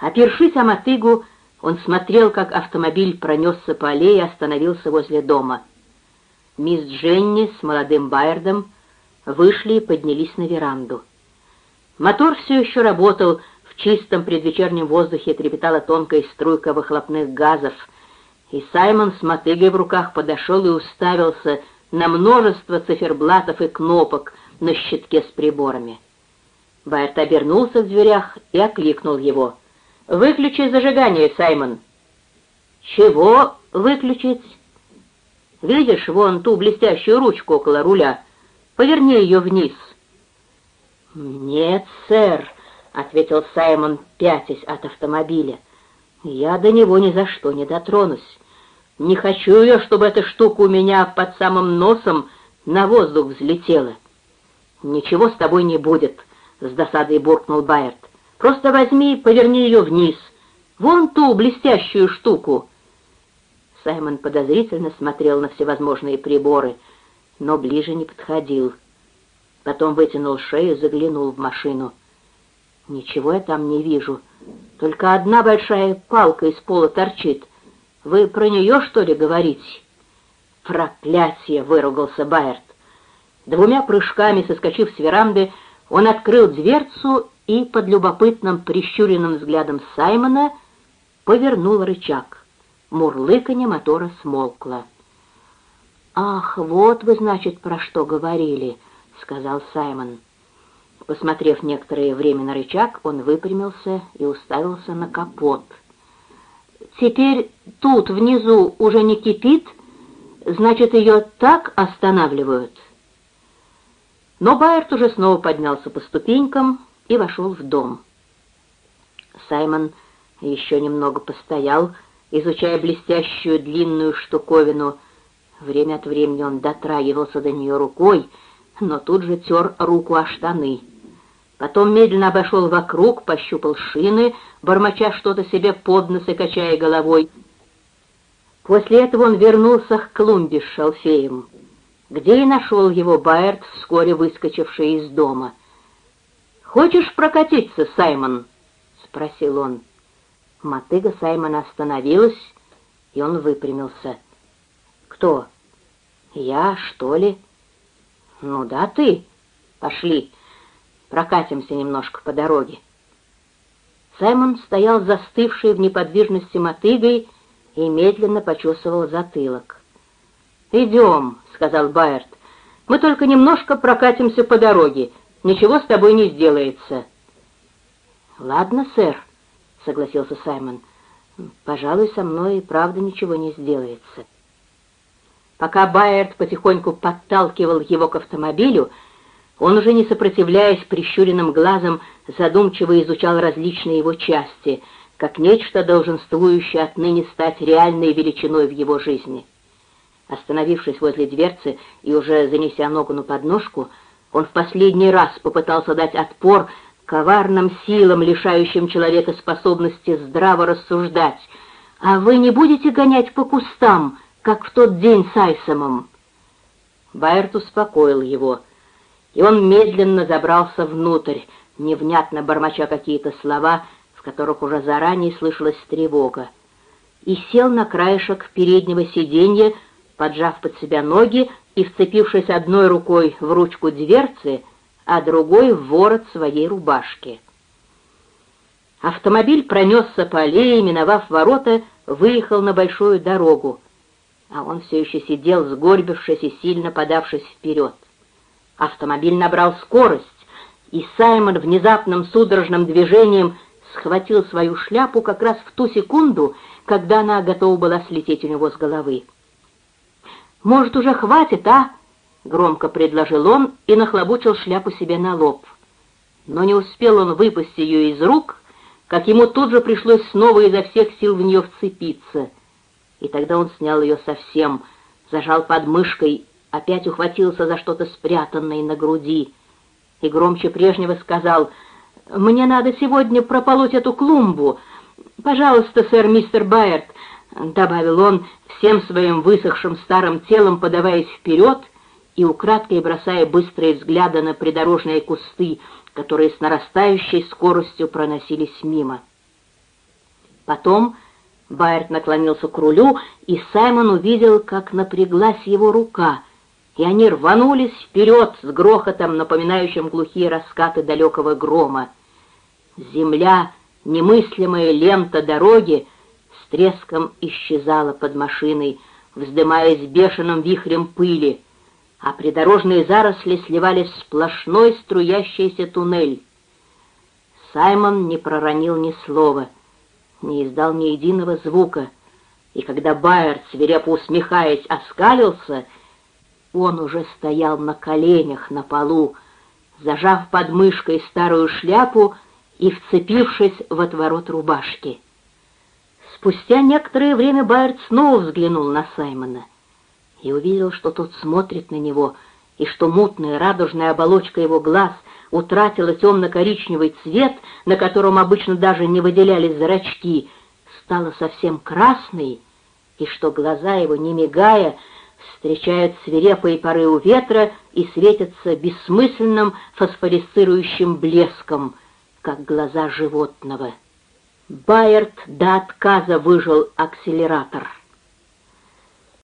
Опершись о мотыгу, он смотрел, как автомобиль пронесся по аллее и остановился возле дома. Мисс Дженни с молодым Байердом вышли и поднялись на веранду. Мотор все еще работал, в чистом предвечернем воздухе трепетала тонкая струйка выхлопных газов, и Саймон с мотыгой в руках подошел и уставился на множество циферблатов и кнопок на щитке с приборами. Байерт обернулся в дверях и окликнул его. «Выключи зажигание, Саймон!» «Чего выключить?» «Видишь вон ту блестящую ручку около руля? Поверни ее вниз». «Нет, сэр», — ответил Саймон, пятясь от автомобиля. «Я до него ни за что не дотронусь. Не хочу я, чтобы эта штука у меня под самым носом на воздух взлетела». «Ничего с тобой не будет», — с досадой буркнул Байерт. «Просто возьми и поверни ее вниз. Вон ту блестящую штуку». Саймон подозрительно смотрел на всевозможные приборы, но ближе не подходил. Потом вытянул шею и заглянул в машину. «Ничего я там не вижу. Только одна большая палка из пола торчит. Вы про нее, что ли, говорите?» «Проклятие!» — выругался Байерт. Двумя прыжками, соскочив с веранды, он открыл дверцу и под любопытным прищуренным взглядом Саймона повернул рычаг. Мурлыканье мотора смолкло. «Ах, вот вы, значит, про что говорили», — сказал Саймон. Посмотрев некоторое время на рычаг, он выпрямился и уставился на капот. «Теперь тут внизу уже не кипит? Значит, ее так останавливают?» Но Байерт уже снова поднялся по ступенькам и вошел в дом. Саймон еще немного постоял, изучая блестящую длинную штуковину. Время от времени он дотрагивался до нее рукой, но тут же тер руку о штаны. Потом медленно обошел вокруг, пощупал шины, бормоча что-то себе под нос и качая головой. После этого он вернулся к клумбе с шалфеем где и нашел его Байерт, вскоре выскочивший из дома. «Хочешь прокатиться, Саймон?» — спросил он. Мотыга Саймона остановилась, и он выпрямился. «Кто? Я, что ли?» «Ну да, ты. Пошли, прокатимся немножко по дороге». Саймон стоял застывший в неподвижности мотыгой и медленно почесывал затылок. «Идем», — сказал Байерт. «Мы только немножко прокатимся по дороге. Ничего с тобой не сделается». «Ладно, сэр», — согласился Саймон. «Пожалуй, со мной и правда ничего не сделается». Пока Байерт потихоньку подталкивал его к автомобилю, он уже не сопротивляясь прищуренным глазом, задумчиво изучал различные его части, как нечто долженствующее отныне стать реальной величиной в его жизни. Остановившись возле дверцы и уже занеся ногу на подножку, он в последний раз попытался дать отпор коварным силам, лишающим человека способности здраво рассуждать. «А вы не будете гонять по кустам, как в тот день с Айсомом?» Байерт успокоил его, и он медленно забрался внутрь, невнятно бормоча какие-то слова, в которых уже заранее слышалась тревога, и сел на краешек переднего сиденья, поджав под себя ноги и вцепившись одной рукой в ручку дверцы, а другой в ворот своей рубашки. Автомобиль пронесся по аллее, миновав ворота, выехал на большую дорогу, а он все еще сидел, сгорбившись и сильно подавшись вперед. Автомобиль набрал скорость, и Саймон внезапным судорожным движением схватил свою шляпу как раз в ту секунду, когда она готова была слететь у него с головы. «Может, уже хватит, а?» — громко предложил он и нахлобучил шляпу себе на лоб. Но не успел он выпасть ее из рук, как ему тут же пришлось снова изо всех сил в нее вцепиться. И тогда он снял ее совсем, зажал под мышкой, опять ухватился за что-то спрятанное на груди и громче прежнего сказал «Мне надо сегодня прополоть эту клумбу. Пожалуйста, сэр, мистер Байерт, — добавил он, всем своим высохшим старым телом подаваясь вперед и украдкой бросая быстрые взгляды на придорожные кусты, которые с нарастающей скоростью проносились мимо. Потом Байерт наклонился к рулю, и Саймон увидел, как напряглась его рука, и они рванулись вперед с грохотом, напоминающим глухие раскаты далекого грома. Земля, немыслимая лента дороги, с треском исчезала под машиной, вздымаясь бешеным вихрем пыли, а придорожные заросли сливались в сплошной струящийся туннель. Саймон не проронил ни слова, не издал ни единого звука, и когда Байерд, свирепо усмехаясь, оскалился, он уже стоял на коленях на полу, зажав под мышкой старую шляпу и вцепившись в отворот рубашки. Спустя некоторое время Байерд снова взглянул на Саймона и увидел, что тот смотрит на него, и что мутная радужная оболочка его глаз утратила темно-коричневый цвет, на котором обычно даже не выделялись зрачки, стала совсем красной, и что глаза его, не мигая, встречают свирепые порывы ветра и светятся бессмысленным фосфорисцирующим блеском, как глаза животного. Байерт до отказа выжил акселератор —